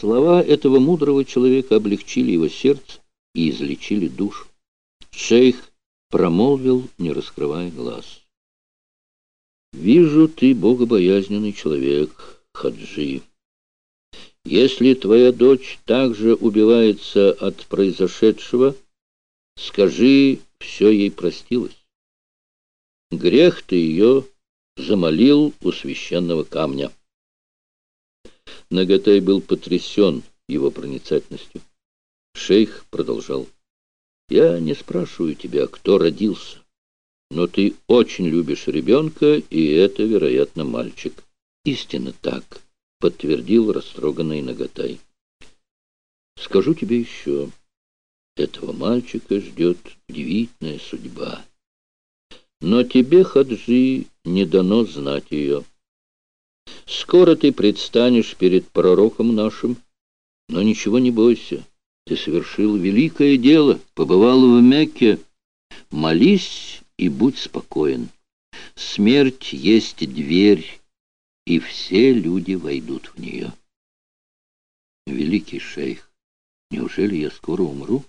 Слова этого мудрого человека облегчили его сердце и излечили душу. Шейх промолвил, не раскрывая глаз. «Вижу, ты богобоязненный человек, Хаджи. Если твоя дочь также убивается от произошедшего, скажи, все ей простилось. Грех ты ее замолил у священного камня». Нагатай был потрясен его проницательностью. Шейх продолжал. «Я не спрашиваю тебя, кто родился, но ты очень любишь ребенка, и это, вероятно, мальчик». «Истинно так», — подтвердил растроганный Нагатай. «Скажу тебе еще, этого мальчика ждет удивительная судьба. Но тебе, Хаджи, не дано знать ее». Скоро ты предстанешь перед пророком нашим, но ничего не бойся. Ты совершил великое дело, побывал в Мекке. Молись и будь спокоен. Смерть есть дверь, и все люди войдут в нее. Великий шейх, неужели я скоро умру?